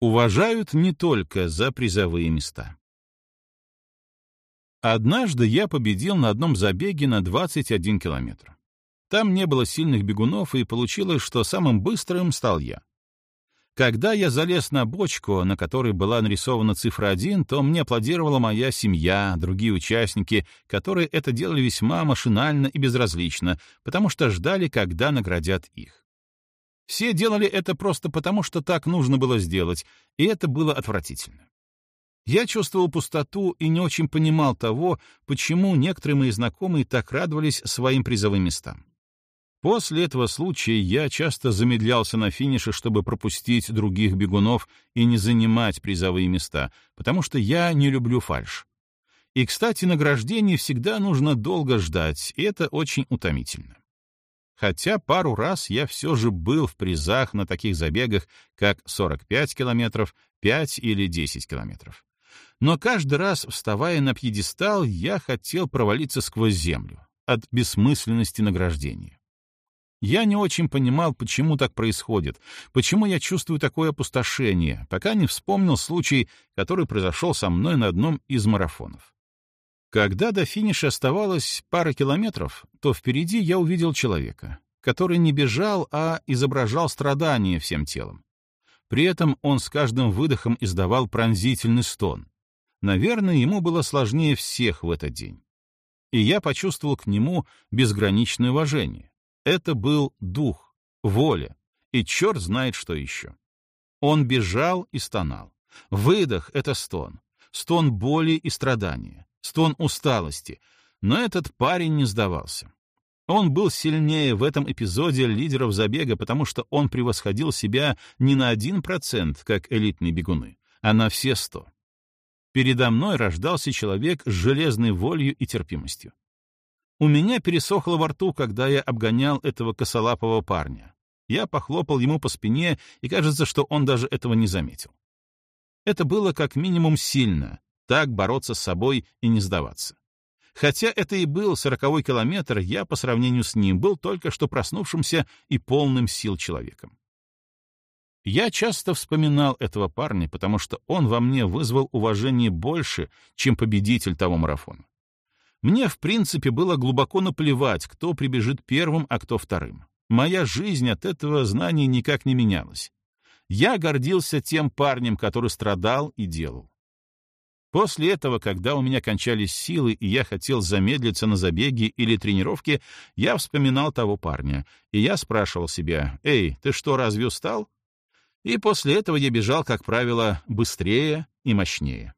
Уважают не только за призовые места. Однажды я победил на одном забеге на 21 километр. Там не было сильных бегунов, и получилось, что самым быстрым стал я. Когда я залез на бочку, на которой была нарисована цифра 1, то мне аплодировала моя семья, другие участники, которые это делали весьма машинально и безразлично, потому что ждали, когда наградят их. Все делали это просто потому, что так нужно было сделать, и это было отвратительно. Я чувствовал пустоту и не очень понимал того, почему некоторые мои знакомые так радовались своим призовым местам. После этого случая я часто замедлялся на финише, чтобы пропустить других бегунов и не занимать призовые места, потому что я не люблю фальш. И, кстати, награждение всегда нужно долго ждать, и это очень утомительно. Хотя пару раз я все же был в призах на таких забегах, как 45 километров, 5 или 10 километров. Но каждый раз, вставая на пьедестал, я хотел провалиться сквозь землю от бессмысленности награждения. Я не очень понимал, почему так происходит, почему я чувствую такое опустошение, пока не вспомнил случай, который произошел со мной на одном из марафонов. Когда до финиша оставалось пара километров, то впереди я увидел человека, который не бежал, а изображал страдание всем телом. При этом он с каждым выдохом издавал пронзительный стон. Наверное, ему было сложнее всех в этот день. И я почувствовал к нему безграничное уважение. Это был дух, воля, и черт знает что еще. Он бежал и стонал. Выдох — это стон. Стон боли и страдания. Стон усталости. Но этот парень не сдавался. Он был сильнее в этом эпизоде лидеров забега, потому что он превосходил себя не на один процент, как элитные бегуны, а на все сто. Передо мной рождался человек с железной волей и терпимостью. У меня пересохло во рту, когда я обгонял этого косолапого парня. Я похлопал ему по спине, и кажется, что он даже этого не заметил. Это было как минимум сильно, так бороться с собой и не сдаваться. Хотя это и был сороковой километр, я по сравнению с ним был только что проснувшимся и полным сил человеком. Я часто вспоминал этого парня, потому что он во мне вызвал уважение больше, чем победитель того марафона. Мне, в принципе, было глубоко наплевать, кто прибежит первым, а кто вторым. Моя жизнь от этого знания никак не менялась. Я гордился тем парнем, который страдал и делал. После этого, когда у меня кончались силы и я хотел замедлиться на забеге или тренировке, я вспоминал того парня, и я спрашивал себя, «Эй, ты что, разве устал?» И после этого я бежал, как правило, быстрее и мощнее.